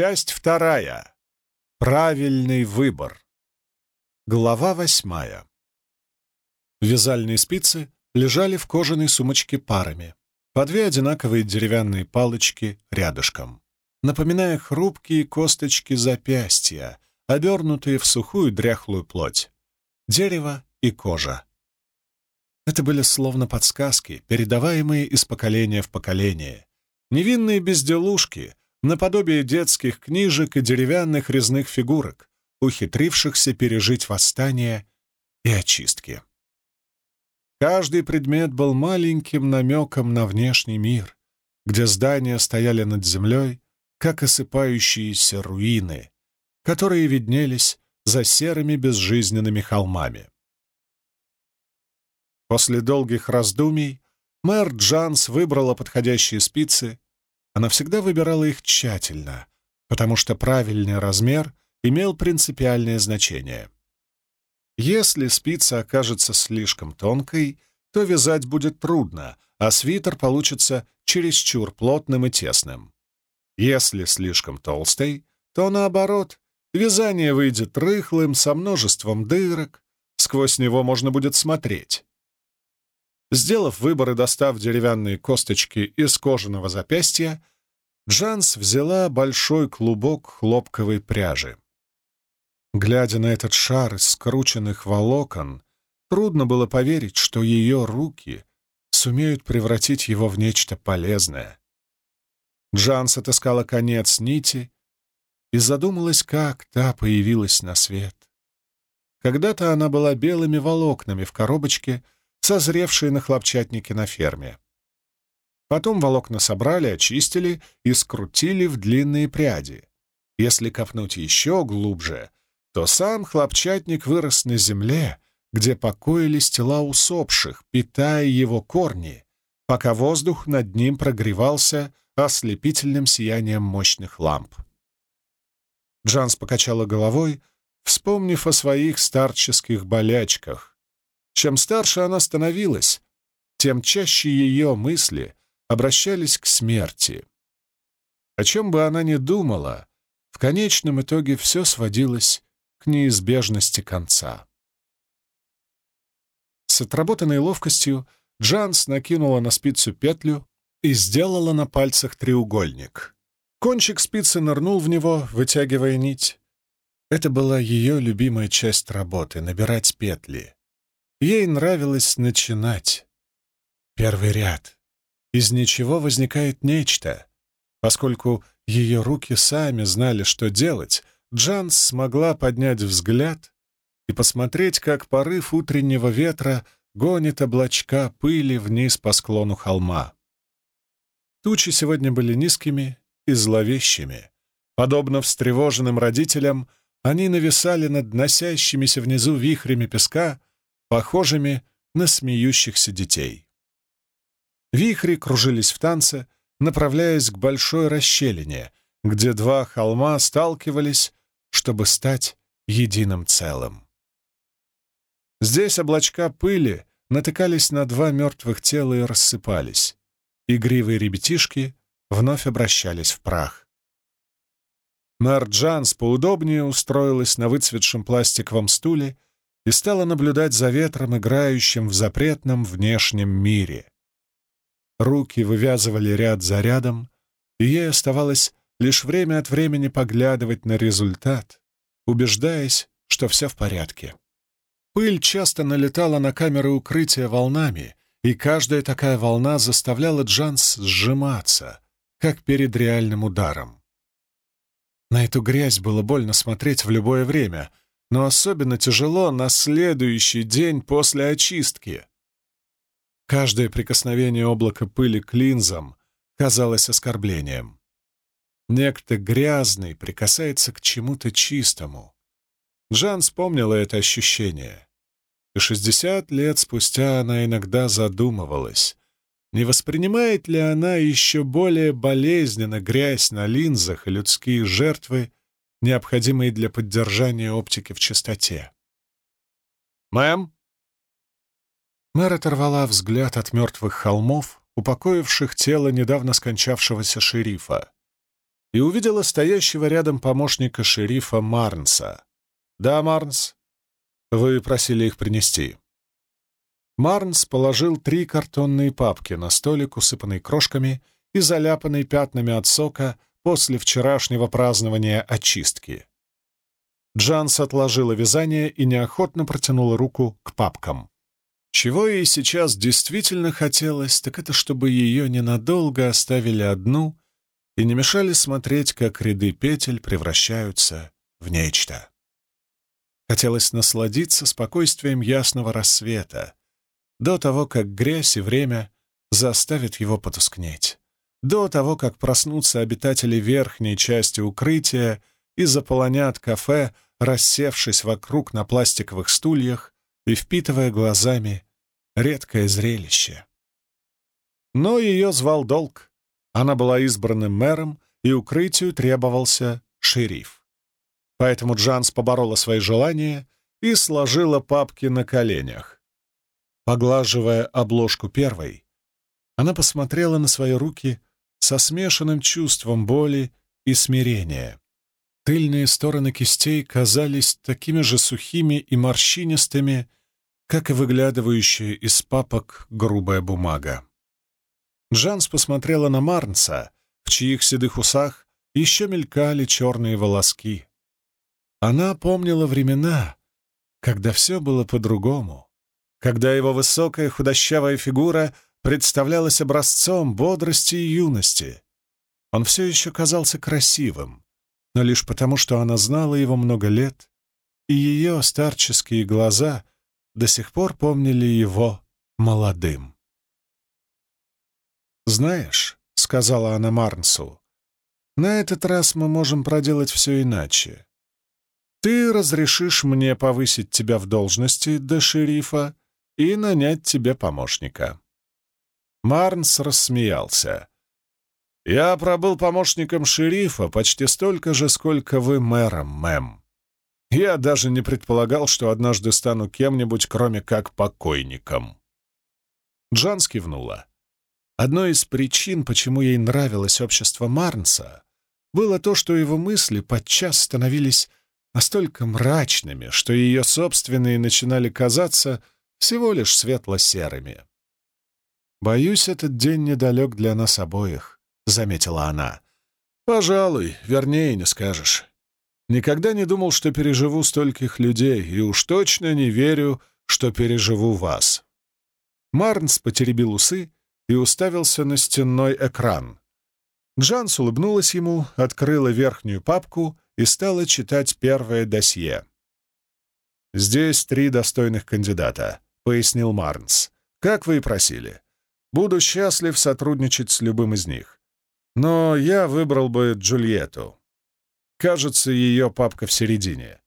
Часть вторая. Правильный выбор. Глава восьмая. Вязальные спицы лежали в кожаной сумочке парами, по две одинаковые деревянные палочки рядышком, напоминая хрупкие косточки запястья, обернутые в сухую дряхлую плоть, дерево и кожа. Это были словно подсказки, передаваемые из поколения в поколение, невинные безделушки, наподобие детских книжек и деревянных резных фигурок, ухитрившихся пережить восстание и очистки. Каждый предмет был маленьким намеком на внешний мир, где здания стояли над землей, как осыпающиеся руины, которые виднелись за серыми безжизненными холмами. После долгих раздумий мэр Джанс выбрала подходящие спицы. Она всегда выбирала их тщательно, потому что правильный размер имел принципиальное значение — если спица окажется слишком тонкой, то вязать будет трудно, а свитер получится чересчур плотным и тесным. Если слишком толстой, то наоборот, вязание выйдет рыхлым, со множеством дырок, сквозь него можно будет смотреть. Сделав выбор и достав деревянные косточки из кожаного запястья, Джанс взяла большой клубок хлопковой пряжи. Глядя на этот шар из скрученных волокон, трудно было поверить, что ее руки сумеют превратить его в нечто полезное. Джанс отыскала конец нити и задумалась, как та появилась на свет. Когда-то она была белыми волокнами в коробочке, созревшей на хлопчатнике на ферме. Потом волокна собрали, очистили и скрутили в длинные пряди. Если копнуть еще глубже, то сам хлопчатник вырос на земле, где покоились тела усопших, питая его корни, пока воздух над ним прогревался ослепительным сиянием мощных ламп. Джанс покачала головой, вспомнив о своих старческих болячках. Чем старше она становилась, тем чаще ее мысли обращались к смерти. О чем бы она ни думала, в конечном итоге все сводилось к неизбежности конца. С отработанной ловкостью Джанс накинула на спицу петлю и сделала на пальцах треугольник. Кончик спицы нырнул в него, вытягивая нить. Это была ее любимая часть работы — набирать петли. Ей нравилось начинать. Первый ряд. Из ничего возникает нечто. Поскольку ее руки сами знали, что делать — Джанс смогла поднять взгляд и посмотреть, как порыв утреннего ветра гонит облачка пыли вниз по склону холма. Тучи сегодня были низкими и зловещими. Подобно встревоженным родителям, они нависали над носящимися внизу вихрями песка, похожими на смеющихся детей. Вихри кружились в танце, направляясь к большой расщелине, где два холма сталкивались чтобы стать единым целым. Здесь облачка пыли натыкались на два мертвых тела и рассыпались. Игривые ребятишки вновь обращались в прах. Мэр Джанс поудобнее устроилась на выцветшем пластиковом стуле и стала наблюдать за ветром, играющим в запретном внешнем мире. Руки вывязывали ряд за рядом, и ей оставалось лишь время от времени поглядывать на результат, убеждаясь, что все в порядке. Пыль часто налетала на камеры укрытия волнами, и каждая такая волна заставляла Джанс сжиматься, как перед реальным ударом. На эту грязь было больно смотреть в любое время, но особенно тяжело на следующий день после очистки. Каждое прикосновение облака пыли к линзам казалось оскорблением. Некто грязный прикасается к чему-то чистому. Жан вспомнила это ощущение. И шестьдесят лет спустя она иногда задумывалась, не воспринимает ли она еще более болезненно грязь на линзах и людские жертвы, необходимые для поддержания оптики в чистоте. «Мэм?» Мэр оторвала взгляд от мертвых холмов, упокоивших тело недавно скончавшегося шерифа. и увидела стоящего рядом помощника шерифа Марнса. «Да, Марнс, вы просили их принести». Марнс положил три картонные папки на столик, усыпанный крошками и заляпанный пятнами от сока после вчерашнего празднования очистки. Джанс отложила вязание и неохотно протянула руку к папкам. Чего ей сейчас действительно хотелось, так это чтобы ее ненадолго оставили одну и не мешали смотреть, как ряды петель превращаются в нечто. Хотелось насладиться спокойствием ясного рассвета, до того, как грязь и время заставят его потускнеть, до того, как проснутся обитатели верхней части укрытия и заполонят кафе, рассевшись вокруг на пластиковых стульях и впитывая глазами редкое зрелище. Но ее звал долг. Она была избранным мэром, и укрытию требовался шериф. Поэтому Джанс поборола свои желания и сложила папки на коленях. Поглаживая обложку первой, она посмотрела на свои руки со смешанным чувством боли и смирения. Тыльные стороны кистей казались такими же сухими и морщинистыми, как и выглядывающая из папок грубая бумага. Джанс посмотрела на Марнса, в чьих седых усах еще мелькали черные волоски. Она помнила времена, когда все было по-другому когда его высокая худощавая фигура представлялась образцом бодрости и юности. Он все еще казался красивым, но лишь потому, что она знала его много лет, и ее старческие глаза до сих пор помнили его молодым. «Знаешь», — сказала она Марнсу, — «на этот раз мы можем проделать все иначе. Ты разрешишь мне повысить тебя в должности до шерифа, и нанять тебе помощника». Марнс рассмеялся. «Я пробыл помощником шерифа почти столько же, сколько вы мэром, мэм. Я даже не предполагал, что однажды стану кем-нибудь, кроме как покойником». Джан скивнула. Одной из причин, почему ей нравилось общество Марнса, было то, что его мысли подчас становились настолько мрачными, что ее собственные начинали казаться — всего лишь светло-серыми. «Боюсь, этот день недалек для нас обоих», — заметила она. «Пожалуй, вернее не скажешь. Никогда не думал, что переживу стольких людей, и уж точно не верю, что переживу вас». Марнс потеребил усы и уставился на стенной экран. Джанс улыбнулась ему, открыла верхнюю папку и стала читать первое досье. «Здесь три достойных кандидата пояснил Марнс. «Как вы и просили. Буду счастлив сотрудничать с любым из них. Но я выбрал бы Джульетту. Кажется, ее папка в середине.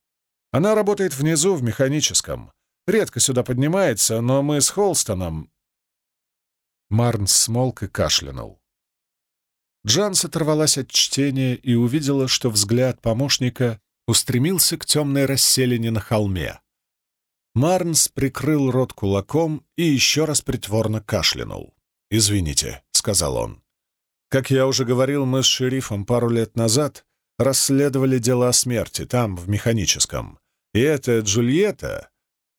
Она работает внизу, в механическом. Редко сюда поднимается, но мы с Холстоном...» Марнс смолк и кашлянул. Джанс оторвалась от чтения и увидела, что взгляд помощника устремился к темной расселине на холме. Марнс прикрыл рот кулаком и еще раз притворно кашлянул. «Извините», — сказал он. «Как я уже говорил, мы с шерифом пару лет назад расследовали дело о смерти там, в механическом. И эта Джульетта,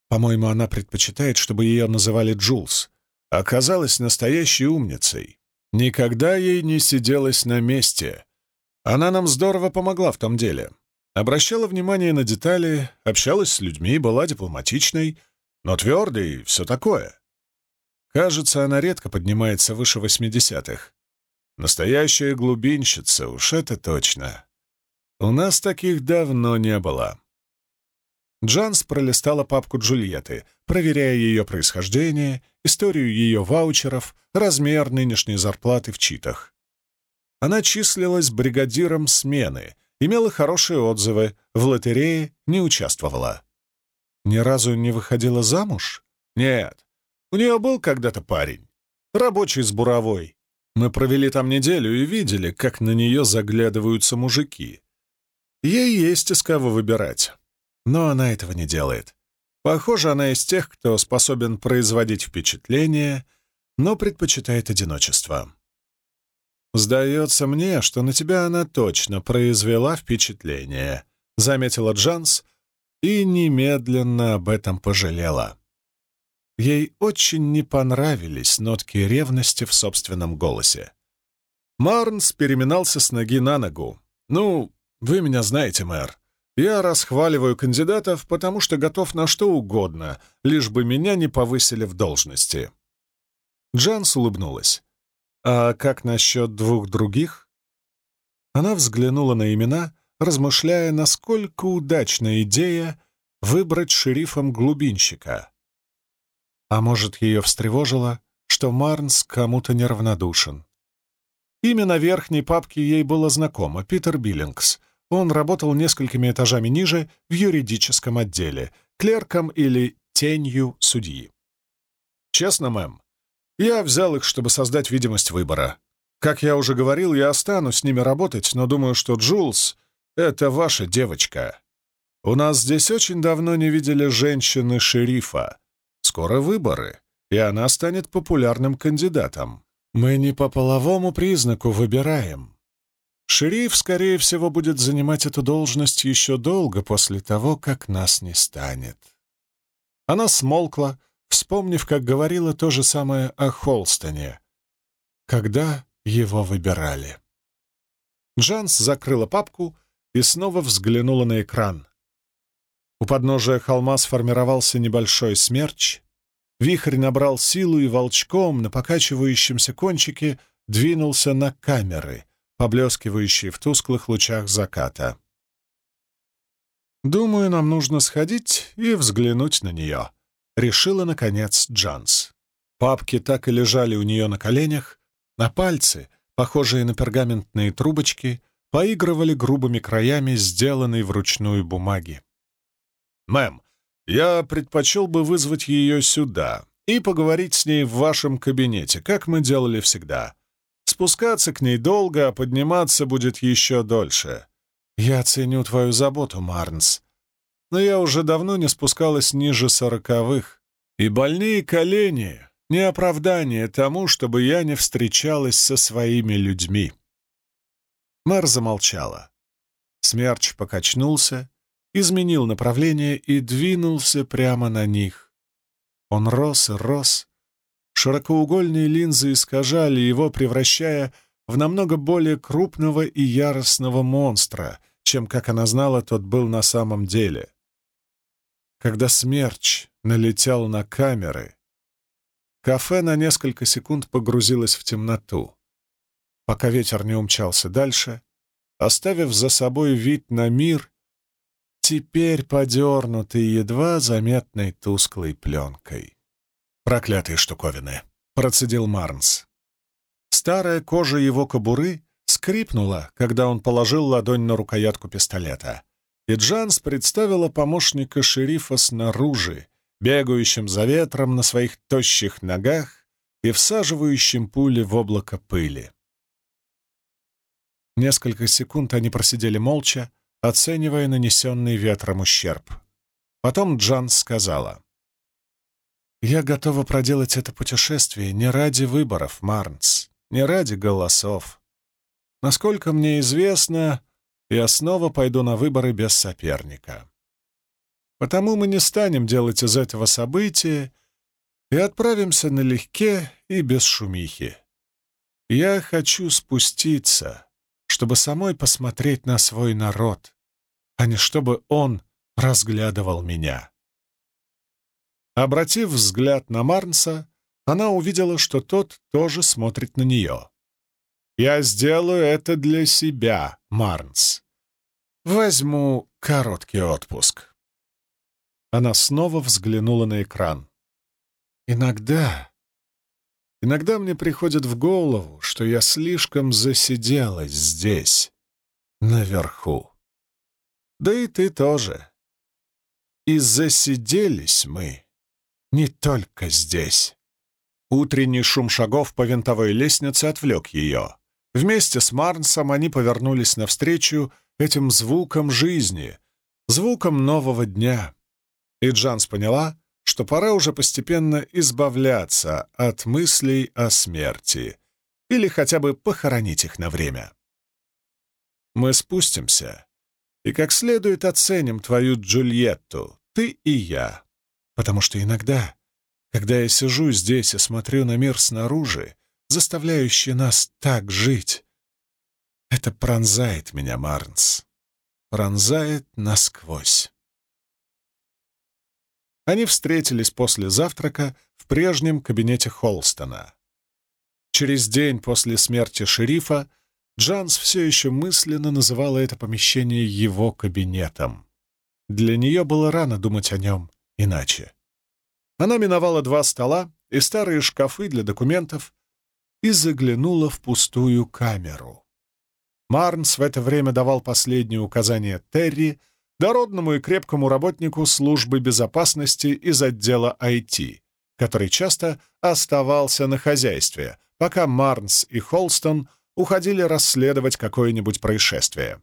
по-моему, она предпочитает, чтобы ее называли Джулс, оказалась настоящей умницей. Никогда ей не сиделась на месте. Она нам здорово помогла в том деле. Обращала внимание на детали, общалась с людьми, была дипломатичной, но твердой и все такое. Кажется, она редко поднимается выше восьмидесятых. Настоящая глубинщица, уж это точно. У нас таких давно не было. Джанс пролистала папку Джульетты, проверяя ее происхождение, историю ее ваучеров, размер нынешней зарплаты в читах. Она числилась бригадиром смены имела хорошие отзывы, в лотерее не участвовала. Ни разу не выходила замуж? Нет. У нее был когда-то парень, рабочий с буровой. Мы провели там неделю и видели, как на нее заглядываются мужики. Ей есть из кого выбирать. Но она этого не делает. Похоже, она из тех, кто способен производить впечатление, но предпочитает одиночество. «Сдается мне, что на тебя она точно произвела впечатление», — заметила Джанс и немедленно об этом пожалела. Ей очень не понравились нотки ревности в собственном голосе. Марнс переминался с ноги на ногу. «Ну, вы меня знаете, мэр. Я расхваливаю кандидатов, потому что готов на что угодно, лишь бы меня не повысили в должности». Джанс улыбнулась. «А как насчет двух других?» Она взглянула на имена, размышляя, насколько удачная идея выбрать шерифом глубинщика. А может, ее встревожило, что Марнс кому-то неравнодушен. Имя на верхней папке ей было знакомо — Питер Биллингс. Он работал несколькими этажами ниже в юридическом отделе, клерком или тенью судьи. «Честно, мэм, я взял их, чтобы создать видимость выбора. Как я уже говорил, я останусь с ними работать, но думаю, что Джулс — это ваша девочка. У нас здесь очень давно не видели женщины-шерифа. Скоро выборы, и она станет популярным кандидатом. Мы не по половому признаку выбираем. Шериф, скорее всего, будет занимать эту должность еще долго после того, как нас не станет. Она смолкла, вспомнив, как говорила то же самое о Холстоне, когда его выбирали. Джанс закрыла папку и снова взглянула на экран. У подножия холма сформировался небольшой смерч. Вихрь набрал силу и волчком на покачивающемся кончике двинулся на камеры, поблескивающие в тусклых лучах заката. «Думаю, нам нужно сходить и взглянуть на нее», — решила, наконец, Джанс. Папки так и лежали у нее на коленях, а пальцы, похожие на пергаментные трубочки, поигрывали грубыми краями, сделанной вручную бумаги. «Мэм, я предпочел бы вызвать ее сюда и поговорить с ней в вашем кабинете, как мы делали всегда. Спускаться к ней долго, а подниматься будет еще дольше. Я ценю твою заботу, Марнс, но я уже давно не спускалась ниже сороковых, и больные колени — не оправдание тому, чтобы я не встречалась со своими людьми». Мэр замолчала. Смерч покачнулся, изменил направление и двинулся прямо на них. Он рос и рос. Широкоугольные линзы искажали его, превращая в намного более крупного и яростного монстра, чем, как она знала, тот был на самом деле. Когда смерч налетел на камеры, кафе на несколько секунд погрузилось в темноту, пока ветер не умчался дальше, оставив за собой вид на мир, теперь подернутый едва заметной тусклой пленкой. «Проклятые штуковины!» — процедил Марнс. Старая кожа его кобуры скрипнула, когда он положил ладонь на рукоятку пистолета, и Джанс представила помощника шерифа снаружи, бегающим за ветром на своих тощих ногах и всаживающим пули в облако пыли. Несколько секунд они просидели молча, оценивая нанесенный ветром ущерб. Потом Джан сказала. «Я готова проделать это путешествие не ради выборов, Марнс, не ради голосов. Насколько мне известно, я снова пойду на выборы без соперника. Потому мы не станем делать из этого события и отправимся налегке и без шумихи. Я хочу спуститься, чтобы самой посмотреть на свой народ, а не чтобы он разглядывал меня. Обратив взгляд на Марнса, она увидела, что тот тоже смотрит на нее. «Я сделаю это для себя, Марнс. Возьму короткий отпуск». Она снова взглянула на экран. «Иногда Иногда мне приходит в голову, что я слишком засиделась здесь, наверху. Да и ты тоже. И засиделись мы не только здесь. Утренний шум шагов по винтовой лестнице отвлек ее. Вместе с Марнсом они повернулись навстречу этим звукам жизни, звукам нового дня. И Джанс поняла, что пора уже постепенно избавляться от мыслей о смерти или хотя бы похоронить их на время. Мы спустимся и как следует оценим твою Джульетту, ты и я, потому что иногда, когда я сижу здесь и смотрю на мир снаружи, заставляющий нас так жить, это пронзает меня, Марнс, пронзает насквозь. Они встретились после завтрака в прежнем кабинете Холстона. Через день после смерти шерифа Джанс все еще мысленно называла это помещение его кабинетом. Для нее было рано думать о нем иначе. Она миновала два стола и старые шкафы для документов и заглянула в пустую камеру. Марнс в это время давал последние указания Терри, дородному и крепкому работнику службы безопасности из отдела IT, который часто оставался на хозяйстве, пока Марнс и Холстон уходили расследовать какое-нибудь происшествие.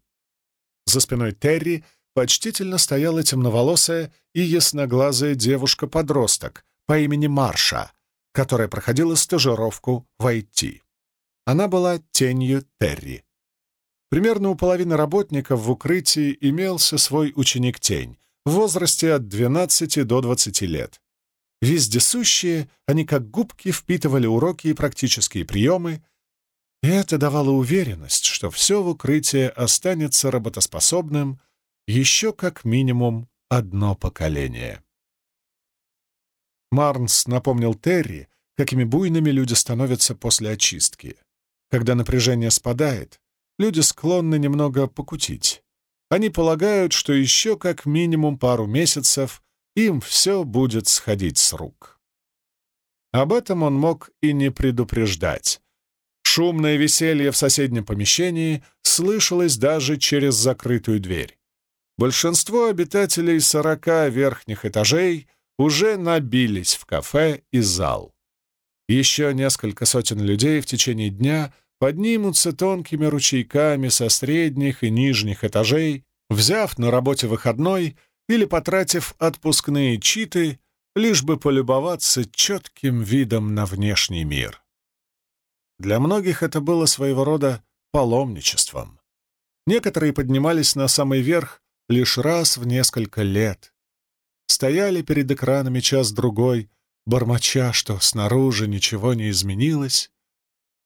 За спиной Терри почтительно стояла темноволосая и ясноглазая девушка-подросток по имени Марша, которая проходила стажировку в IT. Она была тенью Терри. Примерно у половины работников в укрытии имелся свой ученик-тень в возрасте от 12 до 20 лет. Вездесущие, они как губки впитывали уроки и практические приемы, и это давало уверенность, что все в укрытии останется работоспособным еще как минимум одно поколение. Марнс напомнил Терри, какими буйными люди становятся после очистки. Когда напряжение спадает, люди склонны немного покутить. Они полагают, что еще как минимум пару месяцев им все будет сходить с рук. Об этом он мог и не предупреждать. Шумное веселье в соседнем помещении слышалось даже через закрытую дверь. Большинство обитателей сорока верхних этажей уже набились в кафе и зал. Еще несколько сотен людей в течение дня поднимутся тонкими ручейками со средних и нижних этажей, взяв на работе выходной или потратив отпускные читы, лишь бы полюбоваться четким видом на внешний мир. Для многих это было своего рода паломничеством. Некоторые поднимались на самый верх лишь раз в несколько лет. Стояли перед экранами час-другой, бормоча, что снаружи ничего не изменилось,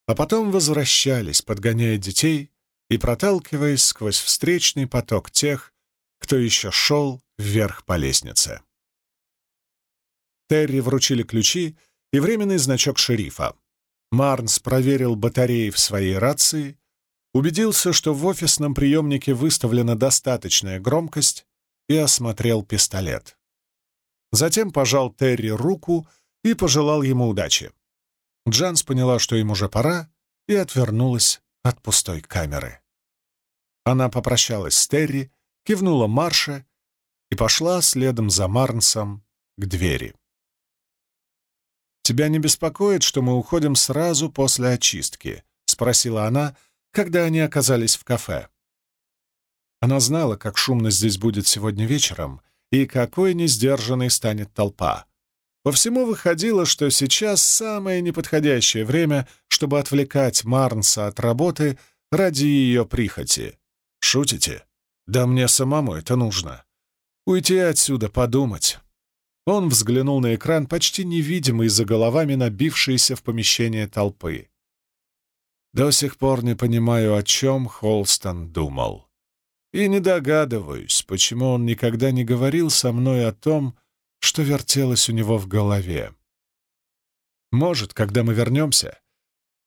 а потом возвращались, подгоняя детей и проталкиваясь сквозь встречный поток тех, кто еще шел вверх по лестнице. Терри вручили ключи и временный значок шерифа. Марнс проверил батареи в своей рации, убедился, что в офисном приемнике выставлена достаточная громкость, и осмотрел пистолет. Затем пожал Терри руку и пожелал ему удачи. Джанс поняла, что им уже пора, и отвернулась от пустой камеры. Она попрощалась с Терри, кивнула Марше и пошла следом за Марнсом к двери. «Тебя не беспокоит, что мы уходим сразу после очистки?» — спросила она, когда они оказались в кафе. Она знала, как шумно здесь будет сегодня вечером и какой несдержанной станет толпа. По всему выходило, что сейчас самое неподходящее время, чтобы отвлекать Марнса от работы ради ее прихоти. «Шутите? Да мне самому это нужно. Уйти отсюда, подумать. Он взглянул на экран, почти невидимый за головами набившейся в помещение толпы. До сих пор не понимаю, о чем Холстон думал. И не догадываюсь, почему он никогда не говорил со мной о том, что вертелось у него в голове. Может, когда мы вернемся,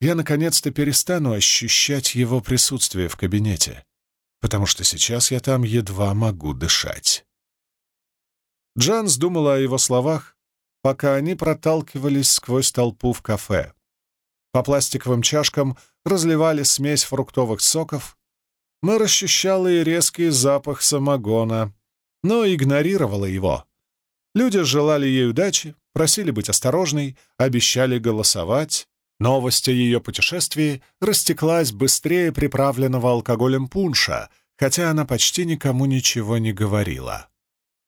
я наконец-то перестану ощущать его присутствие в кабинете, потому что сейчас я там едва могу дышать. Джанс думала о его словах, пока они проталкивались сквозь толпу в кафе. По пластиковым чашкам разливали смесь фруктовых соков. Мэр ощущала и резкий запах самогона, но игнорировала его. Люди желали ей удачи, просили быть осторожной, обещали голосовать. Новость о ее путешествии растеклась быстрее приправленного алкоголем пунша, хотя она почти никому ничего не говорила.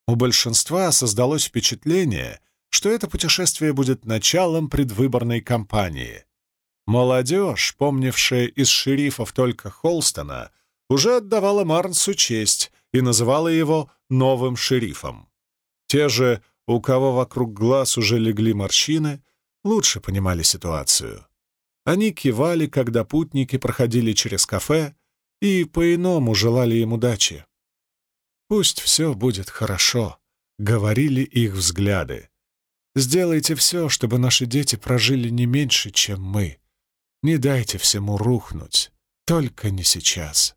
У большинства создалось впечатление, что это путешествие будет началом предвыборной кампании. Молодежь, помнившая из шерифов только Холстона, уже отдавала Марнсу честь и называла его новым шерифом. Те же, у кого вокруг глаз уже легли морщины, лучше понимали ситуацию. Они кивали, когда путники проходили через кафе, и по-иному желали им удачи. «Пусть все будет хорошо», — говорили их взгляды. «Сделайте все, чтобы наши дети прожили не меньше, чем мы. Не дайте всему рухнуть, только не сейчас».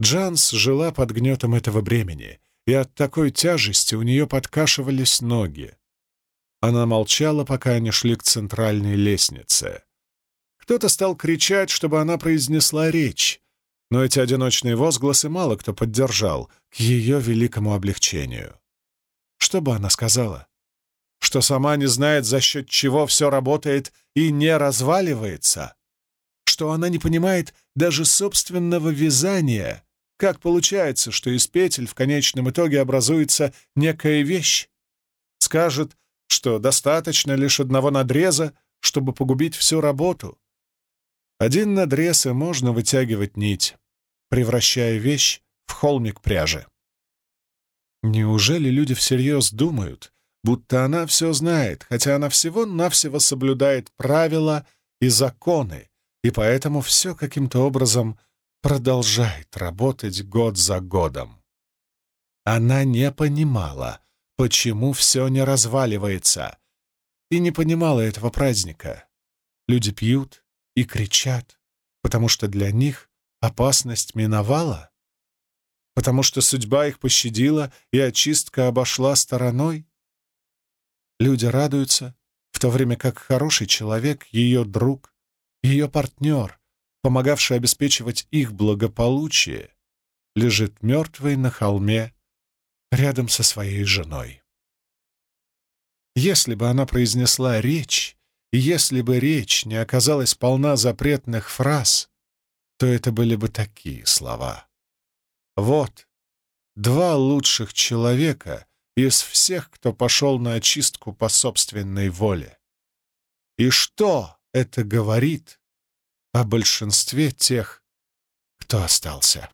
Джанс жила под гнетом этого бремени, и от такой тяжести у нее подкашивались ноги. Она молчала, пока они шли к центральной лестнице. Кто-то стал кричать, чтобы она произнесла речь, но эти одиночные возгласы мало кто поддержал к ее великому облегчению. Что бы она сказала? Что сама не знает, за счет чего все работает и не разваливается? Что она не понимает даже собственного вязания? Как получается, что из петель в конечном итоге образуется некая вещь? Скажет, что достаточно лишь одного надреза, чтобы погубить всю работу. Один надрез, и можно вытягивать нить, превращая вещь в холмик пряжи. Неужели люди всерьез думают, будто она все знает, хотя она всего-навсего соблюдает правила и законы, и поэтому все каким-то образом продолжает работать год за годом? Она не понимала, почему все не разваливается. И не понимала этого праздника. Люди пьют и кричат, потому что для них опасность миновала? Потому что судьба их пощадила и очистка обошла стороной? Люди радуются, в то время как хороший человек, ее друг, ее партнер, помогавший обеспечивать их благополучие, лежит мертвый на холме рядом со своей женой. Если бы она произнесла речь, и если бы речь не оказалась полна запретных фраз, то это были бы такие слова. Вот два лучших человека из всех, кто пошел на очистку по собственной воле. И что это говорит о большинстве тех, кто остался?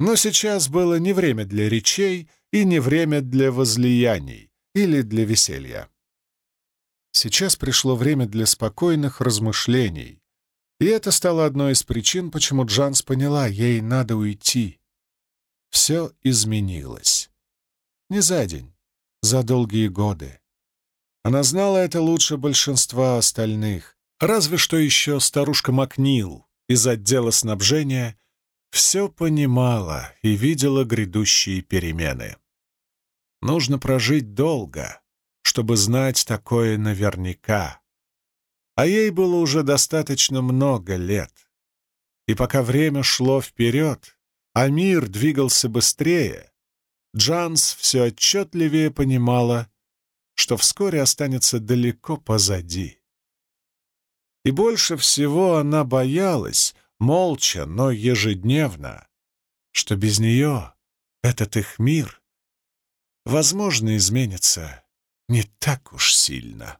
Но сейчас было не время для речей и не время для возлияний или для веселья. Сейчас пришло время для спокойных размышлений, и это стало одной из причин, почему Джанс поняла, ей надо уйти. Все изменилось. Не за день, за долгие годы. Она знала это лучше большинства остальных, разве что еще старушка Макнил из отдела снабжения — все понимала и видела грядущие перемены. Нужно прожить долго, чтобы знать такое наверняка. А ей было уже достаточно много лет. И пока время шло вперед, а мир двигался быстрее, Джанс все отчетливее понимала, что вскоре останется далеко позади. И больше всего она боялась, молча, но ежедневно, что без нее этот их мир, возможно, изменится не так уж сильно.